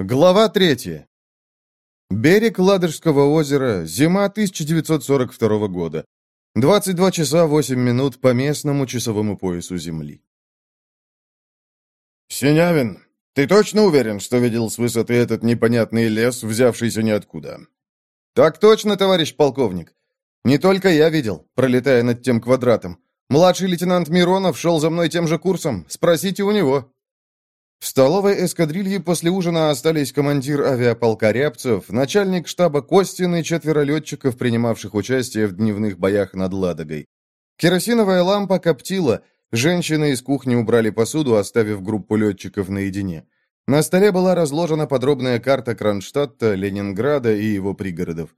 Глава третья. Берег Ладожского озера, зима 1942 года. 22 часа 8 минут по местному часовому поясу Земли. «Синявин, ты точно уверен, что видел с высоты этот непонятный лес, взявшийся ниоткуда?» «Так точно, товарищ полковник. Не только я видел, пролетая над тем квадратом. Младший лейтенант Миронов шел за мной тем же курсом. Спросите у него». В столовой эскадрильи после ужина остались командир авиаполка Рябцев, начальник штаба Костин и четверо летчиков, принимавших участие в дневных боях над Ладогой. Керосиновая лампа коптила, женщины из кухни убрали посуду, оставив группу летчиков наедине. На столе была разложена подробная карта Кронштадта, Ленинграда и его пригородов.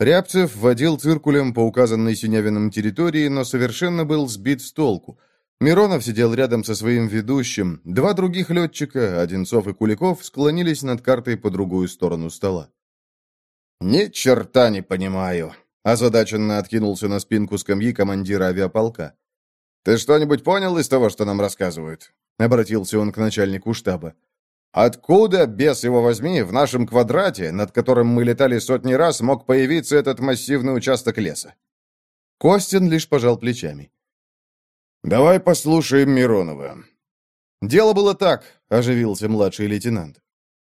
Рябцев водил циркулем по указанной Синявиным территории, но совершенно был сбит с толку – Миронов сидел рядом со своим ведущим. Два других летчика, Одинцов и Куликов, склонились над картой по другую сторону стола. «Ни черта не понимаю», — озадаченно откинулся на спинку скамьи командира авиаполка. «Ты что-нибудь понял из того, что нам рассказывают?» — обратился он к начальнику штаба. «Откуда, бес его возьми, в нашем квадрате, над которым мы летали сотни раз, мог появиться этот массивный участок леса?» Костин лишь пожал плечами. «Давай послушаем Миронова». «Дело было так», — оживился младший лейтенант.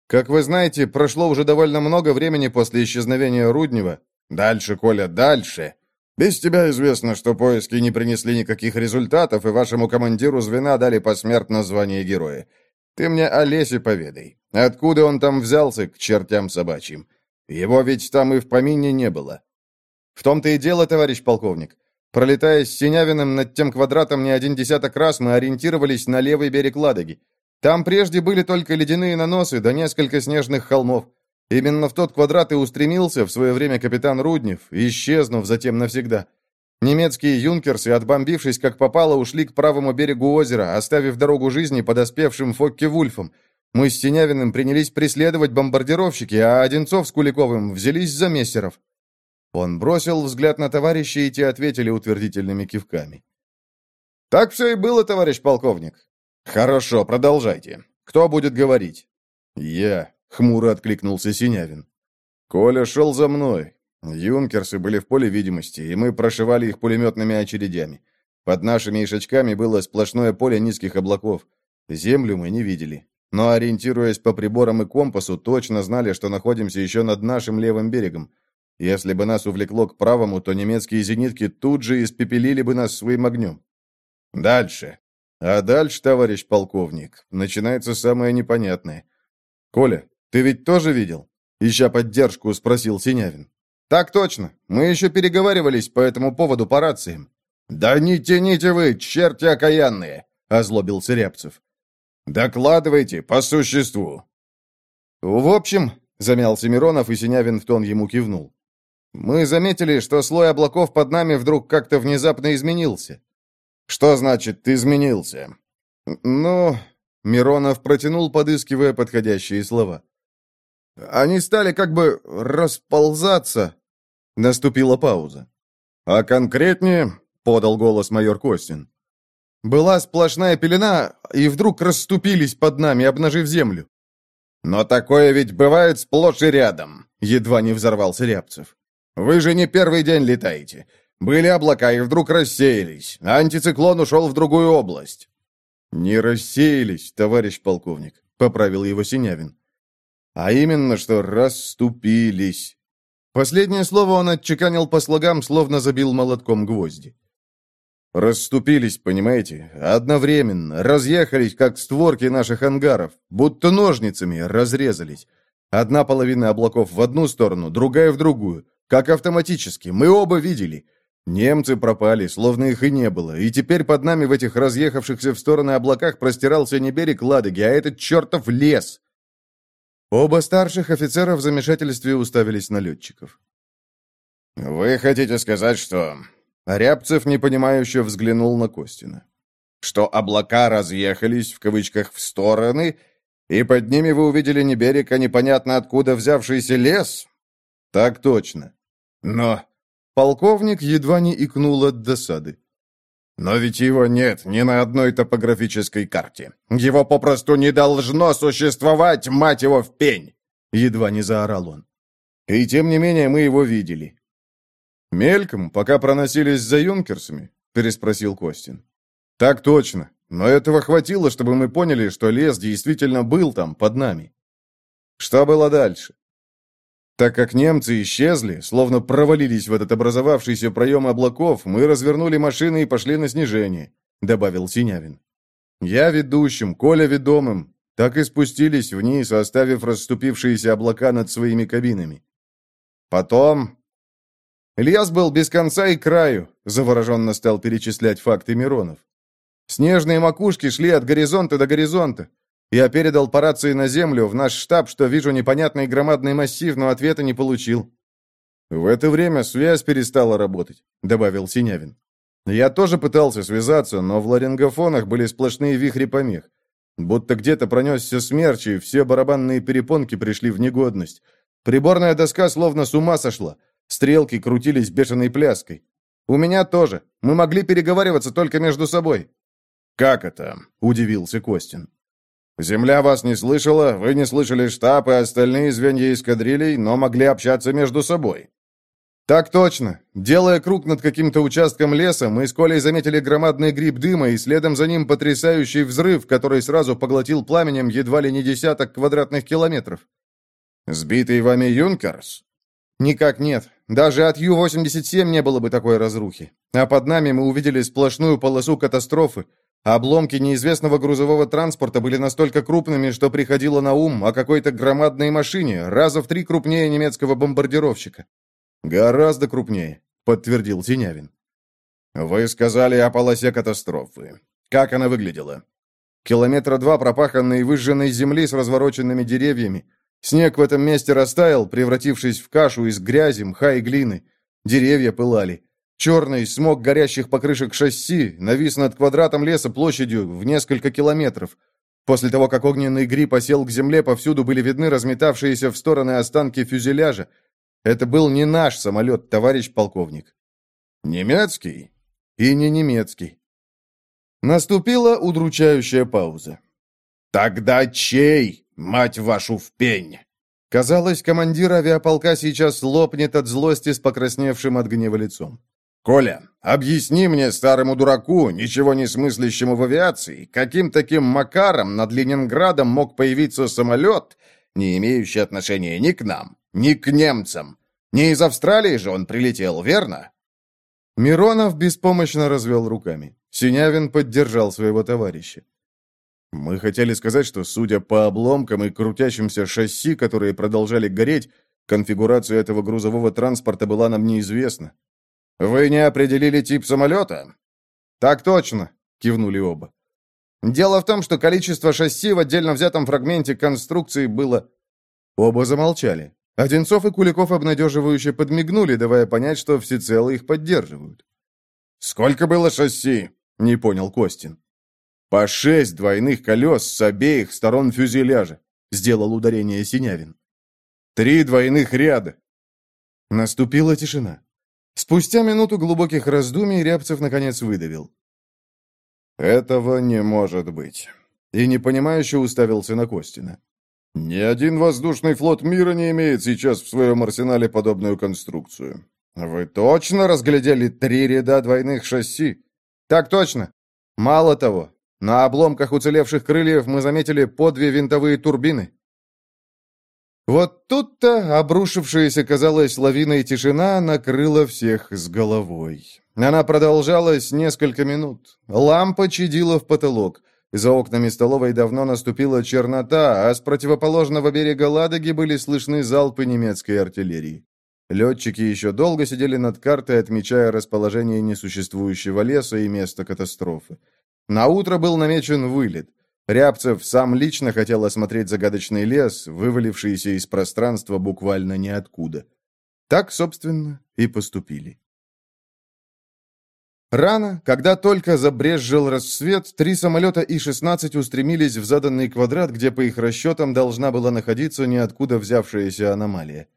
«Как вы знаете, прошло уже довольно много времени после исчезновения Руднева». «Дальше, Коля, дальше. Без тебя известно, что поиски не принесли никаких результатов, и вашему командиру звена дали посмертно звание героя. Ты мне о лесе поведай. Откуда он там взялся, к чертям собачьим? Его ведь там и в помине не было». «В том-то и дело, товарищ полковник. Пролетая с Синявиным над тем квадратом не один десяток раз, мы ориентировались на левый берег Ладоги. Там прежде были только ледяные наносы да несколько снежных холмов. Именно в тот квадрат и устремился в свое время капитан Руднев, исчезнув затем навсегда. Немецкие юнкерсы, отбомбившись как попало, ушли к правому берегу озера, оставив дорогу жизни подоспевшим Фокке-Вульфам. Мы с Синявиным принялись преследовать бомбардировщики, а Одинцов с Куликовым взялись за мессеров. Он бросил взгляд на товарища, и те ответили утвердительными кивками. «Так все и было, товарищ полковник». «Хорошо, продолжайте. Кто будет говорить?» «Я», — хмуро откликнулся Синявин. «Коля шел за мной. Юнкерсы были в поле видимости, и мы прошивали их пулеметными очередями. Под нашими ишачками было сплошное поле низких облаков. Землю мы не видели. Но, ориентируясь по приборам и компасу, точно знали, что находимся еще над нашим левым берегом. Если бы нас увлекло к правому, то немецкие зенитки тут же испепелили бы нас своим огнем. Дальше. А дальше, товарищ полковник, начинается самое непонятное. Коля, ты ведь тоже видел? Ища поддержку, спросил Синявин. Так точно. Мы еще переговаривались по этому поводу по рациям. Да не тяните вы, черти окаянные, озлобился Рябцев. Докладывайте по существу. В общем, замялся Миронов, и Синявин в тон ему кивнул. Мы заметили, что слой облаков под нами вдруг как-то внезапно изменился. Что значит «изменился»? Ну, Миронов протянул, подыскивая подходящие слова. Они стали как бы расползаться. Наступила пауза. А конкретнее, подал голос майор Костин. Была сплошная пелена, и вдруг расступились под нами, обнажив землю. Но такое ведь бывает сплошь и рядом, едва не взорвался Рябцев. Вы же не первый день летаете. Были облака и вдруг рассеялись, а антициклон ушел в другую область». «Не рассеялись, товарищ полковник», — поправил его Синявин. «А именно, что расступились». Последнее слово он отчеканил по слогам, словно забил молотком гвозди. Расступились, понимаете, одновременно, разъехались, как створки наших ангаров, будто ножницами разрезались. Одна половина облаков в одну сторону, другая в другую. Как автоматически. Мы оба видели. Немцы пропали, словно их и не было. И теперь под нами в этих разъехавшихся в стороны облаках простирался не берег Ладоги, а этот чертов лес. Оба старших офицера в замешательстве уставились на летчиков. «Вы хотите сказать, что...» Рябцев непонимающе взглянул на Костина. «Что облака разъехались, в кавычках, в стороны, и под ними вы увидели не берег, а непонятно откуда взявшийся лес?» «Так точно. Но полковник едва не икнул от досады. Но ведь его нет ни на одной топографической карте. Его попросту не должно существовать, мать его, в пень!» Едва не заорал он. И тем не менее мы его видели. «Мельком, пока проносились за юнкерсами?» — переспросил Костин. «Так точно. Но этого хватило, чтобы мы поняли, что лес действительно был там, под нами. Что было дальше? Так как немцы исчезли, словно провалились в этот образовавшийся проем облаков, мы развернули машины и пошли на снижение», — добавил Синявин. «Я ведущим, Коля ведомым. Так и спустились вниз, оставив расступившиеся облака над своими кабинами. Потом... Ильяс был без конца и краю, завороженно стал перечислять факты Миронов. Снежные макушки шли от горизонта до горизонта. Я передал по рации на землю, в наш штаб, что вижу непонятный громадный массив, но ответа не получил. В это время связь перестала работать, добавил Синявин. Я тоже пытался связаться, но в ларингофонах были сплошные вихри помех. Будто где-то пронесся смерч, и все барабанные перепонки пришли в негодность. Приборная доска словно с ума сошла. Стрелки крутились бешеной пляской. У меня тоже. Мы могли переговариваться только между собой. «Как это?» — удивился Костин. «Земля вас не слышала, вы не слышали штаб и остальные звенья эскадрилей, но могли общаться между собой». «Так точно. Делая круг над каким-то участком леса, мы с Колей заметили громадный гриб дыма и следом за ним потрясающий взрыв, который сразу поглотил пламенем едва ли не десяток квадратных километров». «Сбитый вами Юнкерс?» «Никак нет. Даже от Ю-87 не было бы такой разрухи. А под нами мы увидели сплошную полосу катастрофы, Обломки неизвестного грузового транспорта были настолько крупными, что приходило на ум о какой-то громадной машине, раза в три крупнее немецкого бомбардировщика. «Гораздо крупнее», — подтвердил Синявин. «Вы сказали о полосе катастрофы. Как она выглядела?» «Километра два пропаханной выжженной земли с развороченными деревьями. Снег в этом месте растаял, превратившись в кашу из грязи, мха и глины. Деревья пылали. Черный смог горящих покрышек шасси навис над квадратом леса площадью в несколько километров. После того, как огненный гриб осел к земле, повсюду были видны разметавшиеся в стороны останки фюзеляжа. Это был не наш самолет, товарищ полковник. Немецкий? И не немецкий. Наступила удручающая пауза. «Тогда чей, мать вашу, в пень?» Казалось, командир авиаполка сейчас лопнет от злости с покрасневшим от гнева лицом. «Коля, объясни мне, старому дураку, ничего не смыслящему в авиации, каким таким макаром над Ленинградом мог появиться самолет, не имеющий отношения ни к нам, ни к немцам? Не из Австралии же он прилетел, верно?» Миронов беспомощно развел руками. Синявин поддержал своего товарища. «Мы хотели сказать, что, судя по обломкам и крутящимся шасси, которые продолжали гореть, конфигурация этого грузового транспорта была нам неизвестна. «Вы не определили тип самолета?» «Так точно», — кивнули оба. «Дело в том, что количество шасси в отдельно взятом фрагменте конструкции было...» Оба замолчали. Одинцов и Куликов обнадеживающе подмигнули, давая понять, что всецело их поддерживают. «Сколько было шасси?» — не понял Костин. «По шесть двойных колес с обеих сторон фюзеляжа», — сделал ударение Синявин. «Три двойных ряда». Наступила тишина. Спустя минуту глубоких раздумий Рябцев наконец выдавил. «Этого не может быть». И непонимающе уставился на Костина. «Ни один воздушный флот мира не имеет сейчас в своем арсенале подобную конструкцию. Вы точно разглядели три ряда двойных шасси?» «Так точно. Мало того, на обломках уцелевших крыльев мы заметили по две винтовые турбины. Вот тут-то обрушившаяся, казалось, лавиной тишина накрыла всех с головой. Она продолжалась несколько минут. Лампа чадила в потолок. За окнами столовой давно наступила чернота, а с противоположного берега Ладоги были слышны залпы немецкой артиллерии. Летчики еще долго сидели над картой, отмечая расположение несуществующего леса и место катастрофы. На утро был намечен вылет – Рябцев сам лично хотел осмотреть загадочный лес, вывалившийся из пространства буквально ниоткуда. Так, собственно, и поступили. Рано, когда только забрезжил рассвет, три самолета И-16 устремились в заданный квадрат, где, по их расчетам, должна была находиться ниоткуда взявшаяся аномалия.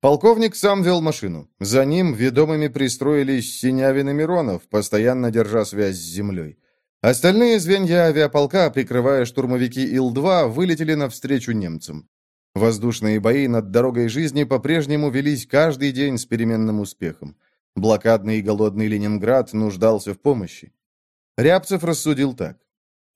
Полковник сам вел машину. За ним ведомыми пристроились Синявин и Миронов, постоянно держа связь с землей. Остальные звенья авиаполка, прикрывая штурмовики Ил-2, вылетели навстречу немцам. Воздушные бои над дорогой жизни по-прежнему велись каждый день с переменным успехом. Блокадный и голодный Ленинград нуждался в помощи. Рябцев рассудил так.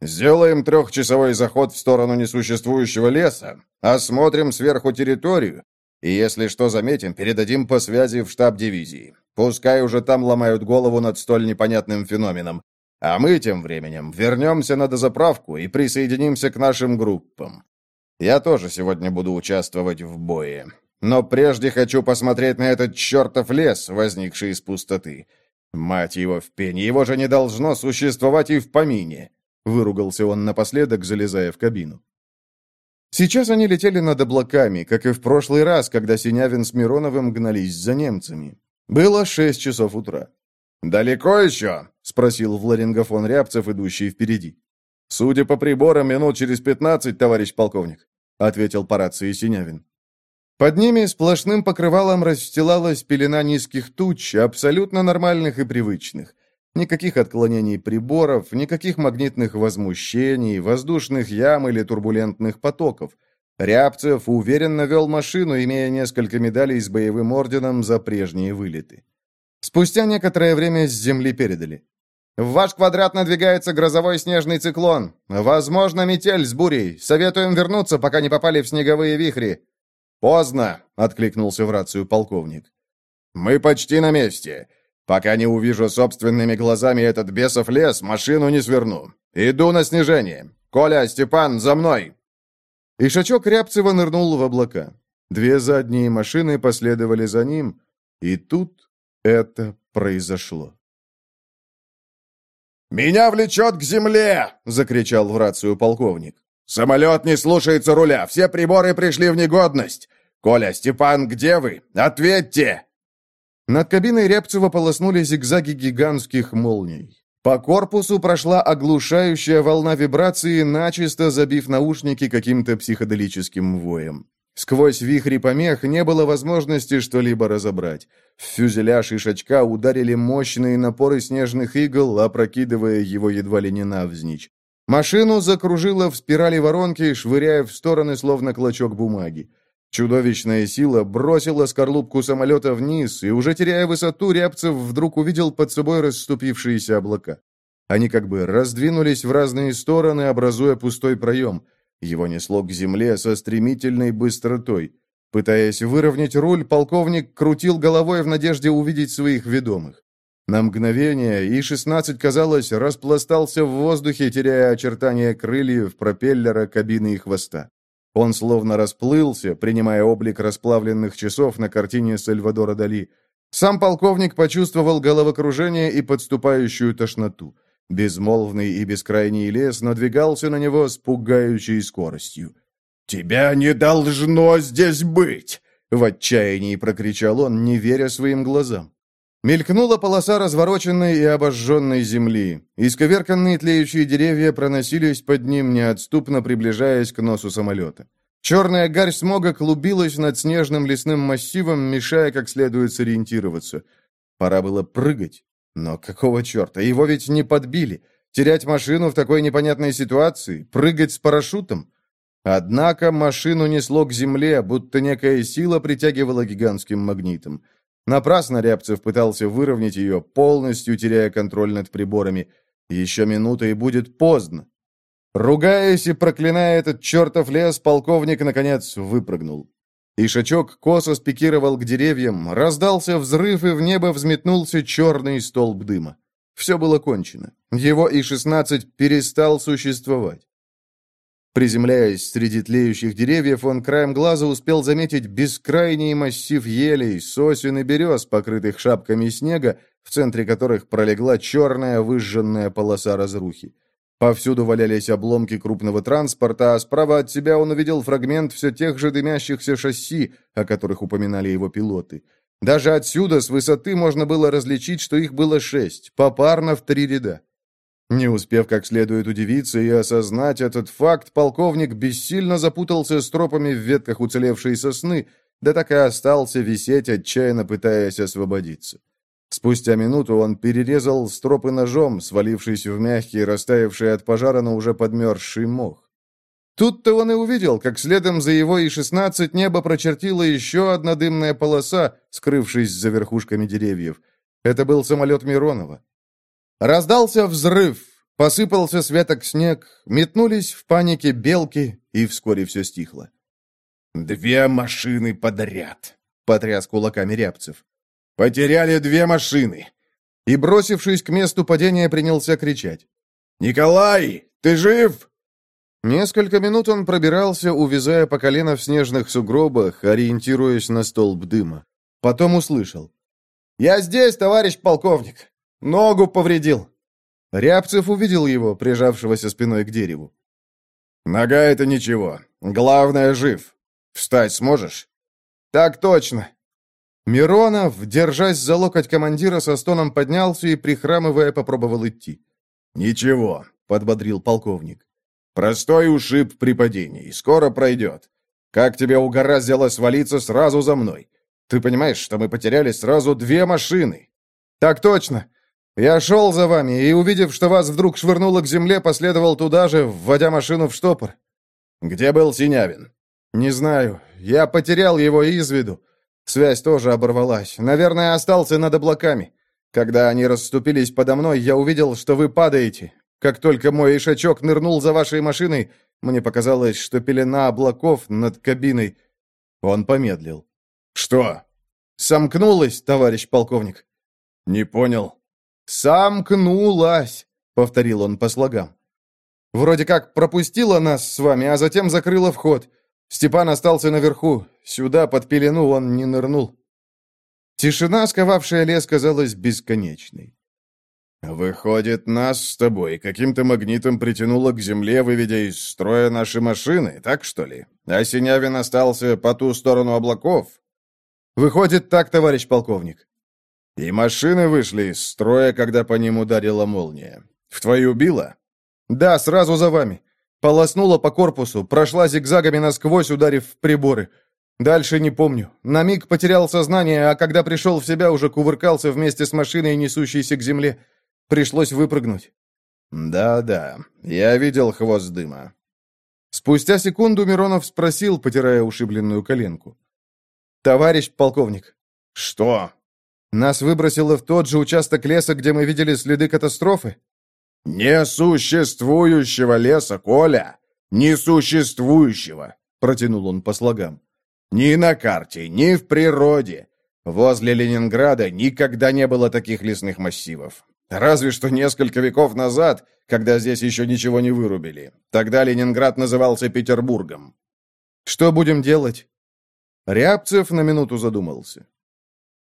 «Сделаем трехчасовой заход в сторону несуществующего леса, осмотрим сверху территорию, и если что заметим, передадим по связи в штаб дивизии. Пускай уже там ломают голову над столь непонятным феноменом. А мы тем временем вернемся на дозаправку и присоединимся к нашим группам. Я тоже сегодня буду участвовать в бое. Но прежде хочу посмотреть на этот чертов лес, возникший из пустоты. Мать его в пене, его же не должно существовать и в помине. Выругался он напоследок, залезая в кабину. Сейчас они летели над облаками, как и в прошлый раз, когда Синявин с Мироновым гнались за немцами. Было шесть часов утра. «Далеко еще?» — спросил в ларингофон Рябцев, идущий впереди. «Судя по приборам, минут через пятнадцать, товарищ полковник», — ответил по рации Синявин. Под ними сплошным покрывалом расстилалась пелена низких туч, абсолютно нормальных и привычных. Никаких отклонений приборов, никаких магнитных возмущений, воздушных ям или турбулентных потоков. Рябцев уверенно вел машину, имея несколько медалей с боевым орденом за прежние вылеты. Спустя некоторое время с земли передали. «В ваш квадрат надвигается грозовой снежный циклон. Возможно, метель с бурей. Советуем вернуться, пока не попали в снеговые вихри». «Поздно», — откликнулся в рацию полковник. «Мы почти на месте. Пока не увижу собственными глазами этот бесов лес, машину не сверну. Иду на снижение. Коля, Степан, за мной!» Ишачок Рябцева нырнул в облака. Две задние машины последовали за ним, и тут это произошло. «Меня влечет к земле!» — закричал в рацию полковник. «Самолет не слушается руля, все приборы пришли в негодность! Коля, Степан, где вы? Ответьте!» Над кабиной Рябцева полоснули зигзаги гигантских молний. По корпусу прошла оглушающая волна вибрации, начисто забив наушники каким-то психоделическим воем. Сквозь вихри помех не было возможности что-либо разобрать. В фюзеляж ишачка ударили мощные напоры снежных игл, опрокидывая его едва ли не навзничь. Машину закружило в спирали воронки, швыряя в стороны, словно клочок бумаги. Чудовищная сила бросила скорлупку самолета вниз, и уже теряя высоту, Рябцев вдруг увидел под собой расступившиеся облака. Они как бы раздвинулись в разные стороны, образуя пустой проем. Его несло к земле со стремительной быстротой. Пытаясь выровнять руль, полковник крутил головой в надежде увидеть своих ведомых. На мгновение И-16, казалось, распластался в воздухе, теряя очертания крыльев, пропеллера, кабины и хвоста. Он словно расплылся, принимая облик расплавленных часов на картине Сальвадора Дали. Сам полковник почувствовал головокружение и подступающую тошноту. Безмолвный и бескрайний лес надвигался на него с пугающей скоростью. «Тебя не должно здесь быть!» — в отчаянии прокричал он, не веря своим глазам. Мелькнула полоса развороченной и обожженной земли. Исковерканные тлеющие деревья проносились под ним, неотступно приближаясь к носу самолета. Черная гарь смога клубилась над снежным лесным массивом, мешая как следует сориентироваться. Пора было прыгать. Но какого черта? Его ведь не подбили. Терять машину в такой непонятной ситуации? Прыгать с парашютом? Однако машину несло к земле, будто некая сила притягивала гигантским магнитом. Напрасно Рябцев пытался выровнять ее, полностью теряя контроль над приборами. Еще минута, и будет поздно. Ругаясь и проклиная этот чертов лес, полковник, наконец, выпрыгнул. Ишачок косо спикировал к деревьям, раздался взрыв, и в небо взметнулся черный столб дыма. Все было кончено. Его И-16 перестал существовать. Приземляясь среди тлеющих деревьев, он краем глаза успел заметить бескрайний массив елей, сосен и берез, покрытых шапками снега, в центре которых пролегла черная выжженная полоса разрухи. Повсюду валялись обломки крупного транспорта, а справа от себя он увидел фрагмент все тех же дымящихся шасси, о которых упоминали его пилоты. Даже отсюда, с высоты, можно было различить, что их было шесть, попарно в три ряда. Не успев как следует удивиться и осознать этот факт, полковник бессильно запутался с в ветках уцелевшей сосны да так и остался висеть, отчаянно пытаясь освободиться. Спустя минуту он перерезал стропы ножом, свалившись в мягкий, растаявший от пожара, но уже подмерзший мох. Тут-то он и увидел, как следом за его И-16 небо прочертила еще одна дымная полоса, скрывшись за верхушками деревьев. Это был самолет Миронова. Раздался взрыв, посыпался с снег, метнулись в панике белки, и вскоре все стихло. «Две машины подряд», — потряс кулаками Рябцев. «Потеряли две машины!» И, бросившись к месту падения, принялся кричать. «Николай, ты жив?» Несколько минут он пробирался, увязая по колено в снежных сугробах, ориентируясь на столб дыма. Потом услышал. «Я здесь, товарищ полковник! Ногу повредил!» Рябцев увидел его, прижавшегося спиной к дереву. «Нога — это ничего. Главное, жив. Встать сможешь?» «Так точно!» Миронов, держась за локоть командира, со стоном поднялся и, прихрамывая, попробовал идти. «Ничего», — подбодрил полковник. Простой ушиб при падении. Скоро пройдет. Как тебе угораздило свалиться сразу за мной? Ты понимаешь, что мы потеряли сразу две машины?» «Так точно. Я шел за вами и, увидев, что вас вдруг швырнуло к земле, последовал туда же, вводя машину в штопор». «Где был Синявин?» «Не знаю. Я потерял его из виду. Связь тоже оборвалась. Наверное, остался над облаками. Когда они расступились подо мной, я увидел, что вы падаете. Как только мой ишачок нырнул за вашей машиной, мне показалось, что пелена облаков над кабиной. Он помедлил. «Что?» «Сомкнулась, товарищ полковник». «Не понял». «Сомкнулась», — повторил он по слогам. «Вроде как пропустила нас с вами, а затем закрыла вход. Степан остался наверху. Сюда, под пелену, он не нырнул». Тишина, сковавшая лес, казалась бесконечной. «Выходит, нас с тобой каким-то магнитом притянуло к земле, выведя из строя наши машины, так что ли? А Синявин остался по ту сторону облаков?» «Выходит так, товарищ полковник». «И машины вышли из строя, когда по ним ударила молния. В твою убило?» «Да, сразу за вами. Полоснула по корпусу, прошла зигзагами насквозь, ударив в приборы. Дальше не помню. На миг потерял сознание, а когда пришел в себя, уже кувыркался вместе с машиной, несущейся к земле». Пришлось выпрыгнуть. «Да-да, я видел хвост дыма». Спустя секунду Миронов спросил, потирая ушибленную коленку. «Товарищ полковник». «Что?» «Нас выбросило в тот же участок леса, где мы видели следы катастрофы?» «Несуществующего леса, Коля! Несуществующего!» — протянул он по слогам. «Ни на карте, ни в природе. Возле Ленинграда никогда не было таких лесных массивов. Разве что несколько веков назад, когда здесь еще ничего не вырубили. Тогда Ленинград назывался Петербургом. Что будем делать? Рябцев на минуту задумался.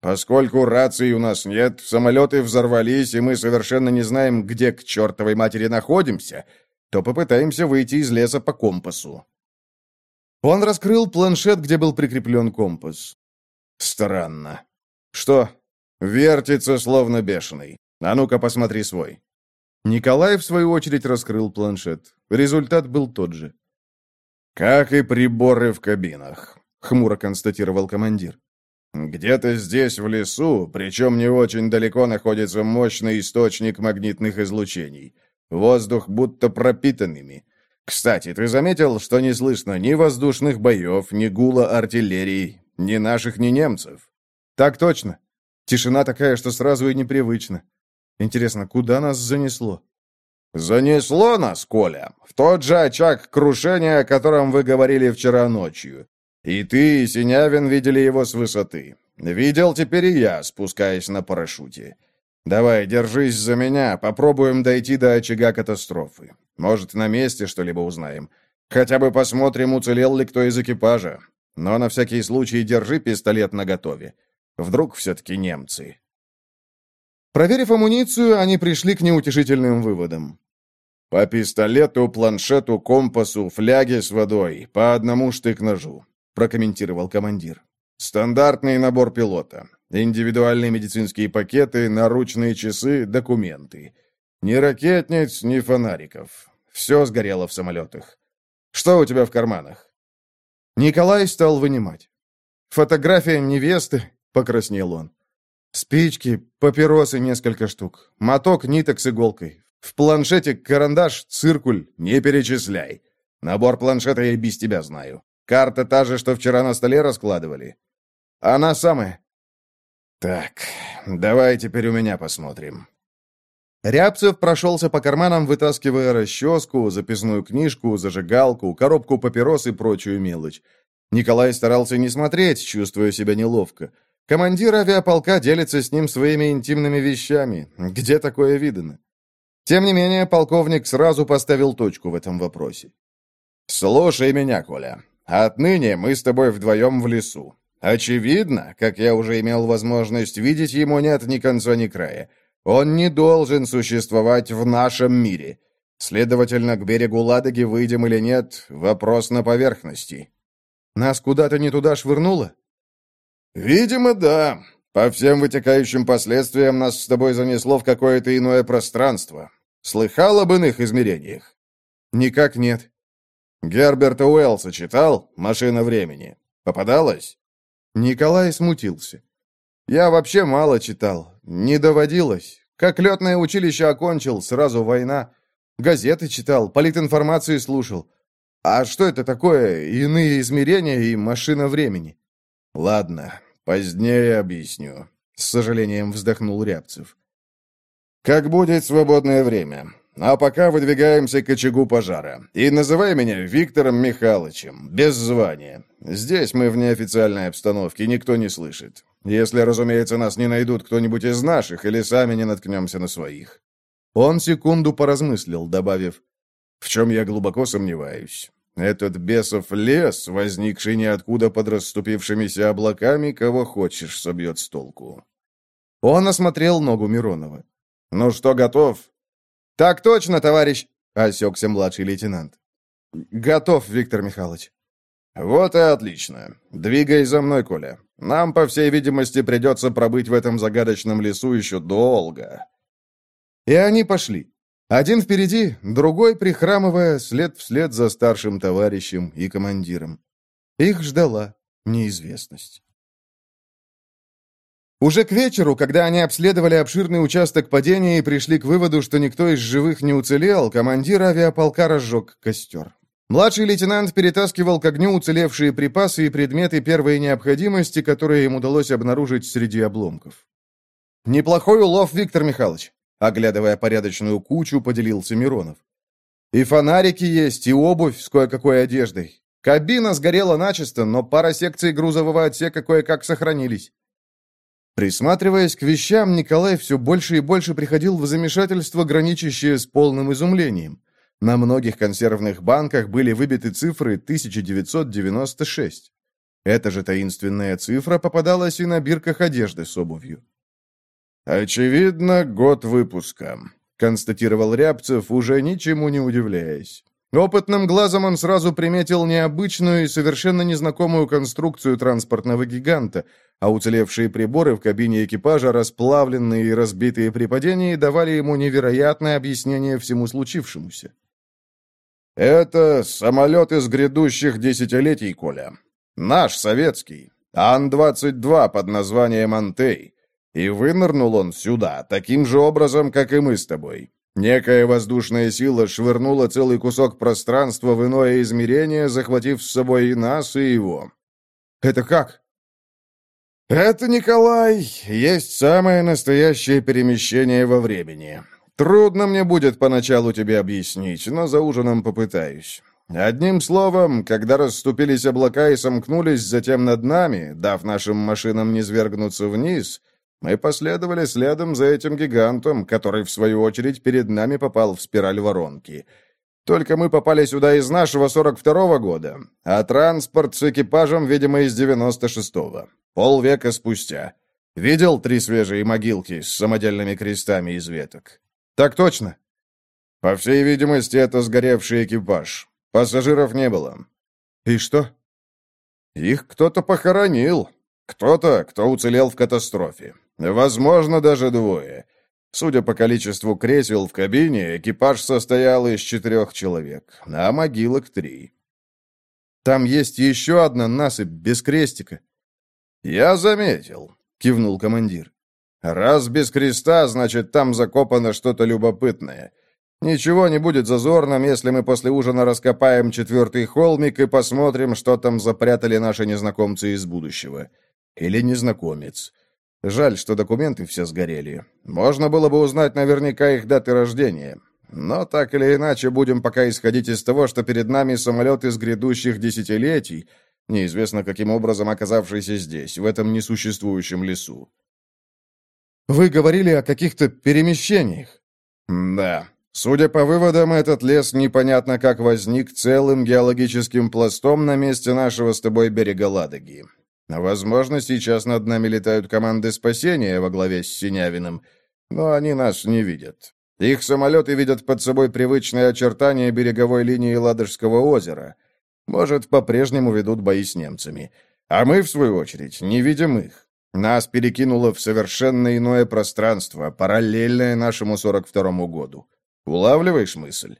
Поскольку рации у нас нет, самолеты взорвались, и мы совершенно не знаем, где к чертовой матери находимся, то попытаемся выйти из леса по компасу. Он раскрыл планшет, где был прикреплен компас. Странно. Что? Вертится, словно бешеный. А ну-ка, посмотри свой». Николай, в свою очередь, раскрыл планшет. Результат был тот же. «Как и приборы в кабинах», — хмуро констатировал командир. «Где-то здесь, в лесу, причем не очень далеко, находится мощный источник магнитных излучений. Воздух будто пропитанными. Кстати, ты заметил, что не слышно ни воздушных боев, ни гула артиллерии, ни наших, ни немцев?» «Так точно. Тишина такая, что сразу и непривычно. Интересно, куда нас занесло? «Занесло нас, Коля, в тот же очаг крушения, о котором вы говорили вчера ночью. И ты, и Синявин видели его с высоты. Видел теперь и я, спускаясь на парашюте. Давай, держись за меня, попробуем дойти до очага катастрофы. Может, на месте что-либо узнаем. Хотя бы посмотрим, уцелел ли кто из экипажа. Но на всякий случай держи пистолет наготове. Вдруг все-таки немцы». Проверив амуницию, они пришли к неутешительным выводам. «По пистолету, планшету, компасу, фляге с водой, по одному штык-ножу», прокомментировал командир. «Стандартный набор пилота. Индивидуальные медицинские пакеты, наручные часы, документы. Ни ракетниц, ни фонариков. Все сгорело в самолетах. Что у тебя в карманах?» Николай стал вынимать. Фотография невесты», — покраснел он. «Спички, папиросы несколько штук, моток ниток с иголкой. В планшете карандаш, циркуль, не перечисляй. Набор планшета я без тебя знаю. Карта та же, что вчера на столе раскладывали?» «Она самая». «Так, давай теперь у меня посмотрим». Рябцев прошелся по карманам, вытаскивая расческу, записную книжку, зажигалку, коробку папирос и прочую мелочь. Николай старался не смотреть, чувствуя себя неловко. Командир авиаполка делится с ним своими интимными вещами. Где такое видано? Тем не менее, полковник сразу поставил точку в этом вопросе. «Слушай меня, Коля. Отныне мы с тобой вдвоем в лесу. Очевидно, как я уже имел возможность видеть, ему нет ни конца, ни края. Он не должен существовать в нашем мире. Следовательно, к берегу Ладоги выйдем или нет, вопрос на поверхности. Нас куда-то не туда швырнуло? Видимо, да. По всем вытекающим последствиям нас с тобой занесло в какое-то иное пространство. Слыхал об иных измерениях? Никак нет. Герберта Уэллса читал «Машина времени». Попадалось? Николай смутился. Я вообще мало читал. Не доводилось. Как летное училище окончил, сразу война. Газеты читал, политинформацию слушал. А что это такое, иные измерения и машина времени? Ладно, позднее объясню. С сожалением вздохнул Рябцев. Как будет свободное время. А пока выдвигаемся к очагу пожара. И называй меня Виктором Михайловичем, без звания. Здесь мы в неофициальной обстановке, никто не слышит. Если, разумеется, нас не найдут кто-нибудь из наших, или сами не наткнемся на своих». Он секунду поразмыслил, добавив, «В чем я глубоко сомневаюсь. Этот бесов лес, возникший ниоткуда под расступившимися облаками, кого хочешь, собьет с толку». Он осмотрел ногу Миронова. «Ну что, готов?» «Так точно, товарищ!» — осекся младший лейтенант. «Готов, Виктор Михайлович». «Вот и отлично. Двигай за мной, Коля. Нам, по всей видимости, придется пробыть в этом загадочном лесу еще долго». И они пошли. Один впереди, другой, прихрамывая, след вслед за старшим товарищем и командиром. Их ждала неизвестность. Уже к вечеру, когда они обследовали обширный участок падения и пришли к выводу, что никто из живых не уцелел, командир авиаполка разжег костер. Младший лейтенант перетаскивал к огню уцелевшие припасы и предметы первой необходимости, которые им удалось обнаружить среди обломков. «Неплохой улов, Виктор Михайлович», — оглядывая порядочную кучу, поделился Миронов. «И фонарики есть, и обувь с кое-какой одеждой. Кабина сгорела начисто, но пара секций грузового отсека кое-как сохранились». Присматриваясь к вещам, Николай все больше и больше приходил в замешательство, граничащее с полным изумлением. На многих консервных банках были выбиты цифры 1996. Эта же таинственная цифра попадалась и на бирках одежды с обувью. «Очевидно, год выпуска», — констатировал Рябцев, уже ничему не удивляясь. Опытным глазом он сразу приметил необычную и совершенно незнакомую конструкцию транспортного гиганта, а уцелевшие приборы в кабине экипажа, расплавленные и разбитые при падении, давали ему невероятное объяснение всему случившемуся. «Это самолет из грядущих десятилетий, Коля. Наш, советский. Ан-22 под названием «Антей». И вынырнул он сюда, таким же образом, как и мы с тобой. Некая воздушная сила швырнула целый кусок пространства в иное измерение, захватив с собой и нас, и его. «Это как?» «Это, Николай, есть самое настоящее перемещение во времени. Трудно мне будет поначалу тебе объяснить, но за ужином попытаюсь. Одним словом, когда расступились облака и сомкнулись затем над нами, дав нашим машинам низвергнуться вниз, мы последовали следом за этим гигантом, который, в свою очередь, перед нами попал в спираль воронки. Только мы попали сюда из нашего 42-го года, а транспорт с экипажем, видимо, из 96-го. Полвека спустя. Видел три свежие могилки с самодельными крестами из веток? «Так точно». «По всей видимости, это сгоревший экипаж. Пассажиров не было». «И что?» «Их кто-то похоронил. Кто-то, кто уцелел в катастрофе. Возможно, даже двое. Судя по количеству кресел в кабине, экипаж состоял из четырех человек, а могилок три». «Там есть еще одна насыпь без крестика». «Я заметил», — кивнул командир. «Раз без креста, значит, там закопано что-то любопытное. Ничего не будет зазорным, если мы после ужина раскопаем четвертый холмик и посмотрим, что там запрятали наши незнакомцы из будущего. Или незнакомец. Жаль, что документы все сгорели. Можно было бы узнать наверняка их даты рождения. Но так или иначе будем пока исходить из того, что перед нами самолет из грядущих десятилетий, неизвестно каким образом оказавшийся здесь, в этом несуществующем лесу. «Вы говорили о каких-то перемещениях?» «Да. Судя по выводам, этот лес непонятно как возник целым геологическим пластом на месте нашего с тобой берега Ладоги. Возможно, сейчас над нами летают команды спасения во главе с Синявиным, но они нас не видят. Их самолеты видят под собой привычные очертания береговой линии Ладожского озера. Может, по-прежнему ведут бои с немцами. А мы, в свою очередь, не видим их. Нас перекинуло в совершенно иное пространство, параллельное нашему 42-му году. Улавливаешь мысль?»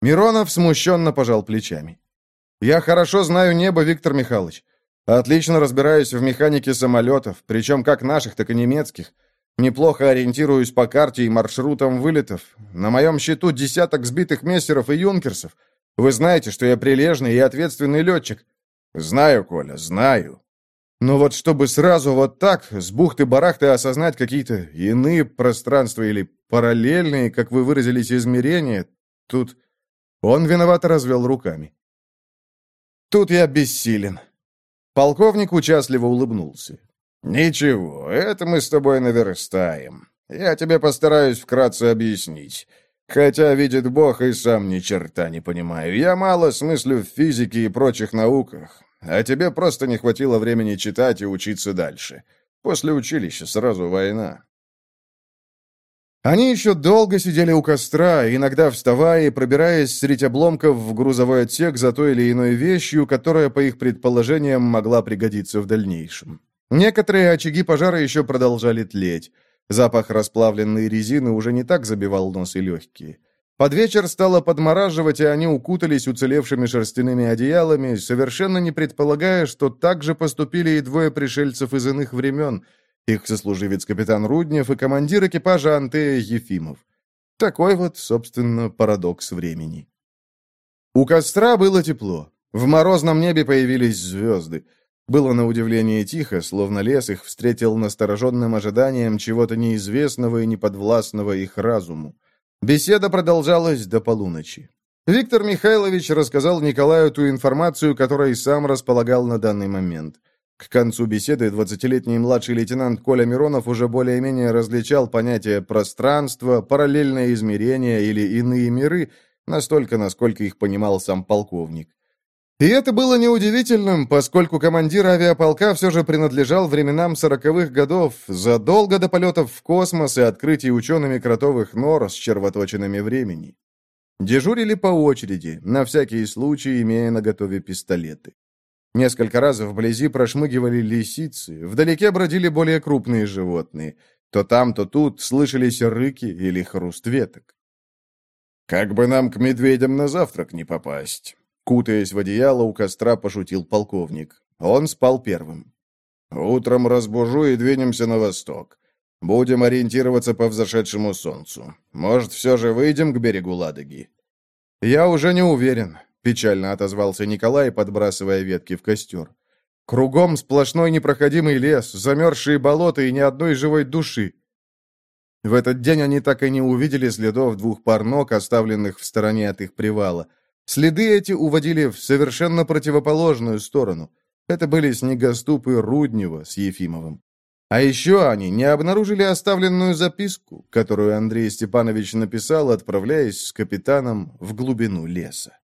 Миронов смущенно пожал плечами. «Я хорошо знаю небо, Виктор Михайлович. Отлично разбираюсь в механике самолетов, причем как наших, так и немецких. Неплохо ориентируюсь по карте и маршрутам вылетов. На моем счету десяток сбитых мессеров и юнкерсов. Вы знаете, что я прилежный и ответственный летчик. Знаю, Коля, знаю. Но вот чтобы сразу вот так, с бухты-барахты осознать какие-то иные пространства или параллельные, как вы выразились, измерения, тут... Он виновато развел руками. Тут я бессилен. Полковник участливо улыбнулся. «Ничего, это мы с тобой наверстаем. Я тебе постараюсь вкратце объяснить. Хотя, видит Бог, и сам ни черта не понимаю. Я мало смыслю в физике и прочих науках, а тебе просто не хватило времени читать и учиться дальше. После училища сразу война». Они еще долго сидели у костра, иногда вставая и пробираясь среди обломков в грузовой отсек за той или иной вещью, которая, по их предположениям, могла пригодиться в дальнейшем. Некоторые очаги пожара еще продолжали тлеть. Запах расплавленной резины уже не так забивал нос и легкие. Под вечер стало подмораживать, и они укутались уцелевшими шерстяными одеялами, совершенно не предполагая, что так же поступили и двое пришельцев из иных времен, их сослуживец капитан Руднев и командир экипажа Антея Ефимов. Такой вот, собственно, парадокс времени. У костра было тепло. В морозном небе появились звезды. Было на удивление тихо, словно лес их встретил настороженным ожиданием чего-то неизвестного и неподвластного их разуму. Беседа продолжалась до полуночи. Виктор Михайлович рассказал Николаю ту информацию, которой сам располагал на данный момент. К концу беседы двадцатилетний младший лейтенант Коля Миронов уже более-менее различал понятия пространства, параллельное измерение или иные миры, настолько, насколько их понимал сам полковник. И это было неудивительным, поскольку командир авиаполка все же принадлежал временам сороковых годов, задолго до полетов в космос и открытий учеными кротовых нор с червоточинами времени. Дежурили по очереди, на всякий случай имея наготове пистолеты. Несколько раз вблизи прошмыгивали лисицы, вдалеке бродили более крупные животные. То там, то тут слышались рыки или хруст веток. «Как бы нам к медведям на завтрак не попасть», Кутаясь в одеяло, у костра пошутил полковник. Он спал первым. «Утром разбужу и двинемся на восток. Будем ориентироваться по взошедшему солнцу. Может, все же выйдем к берегу Ладоги?» «Я уже не уверен», — печально отозвался Николай, подбрасывая ветки в костер. «Кругом сплошной непроходимый лес, замерзшие болота и ни одной живой души. В этот день они так и не увидели следов двух пар ног, оставленных в стороне от их привала. Следы эти уводили в совершенно противоположную сторону. Это были снегоступы Руднева с Ефимовым. А еще они не обнаружили оставленную записку, которую Андрей Степанович написал, отправляясь с капитаном в глубину леса.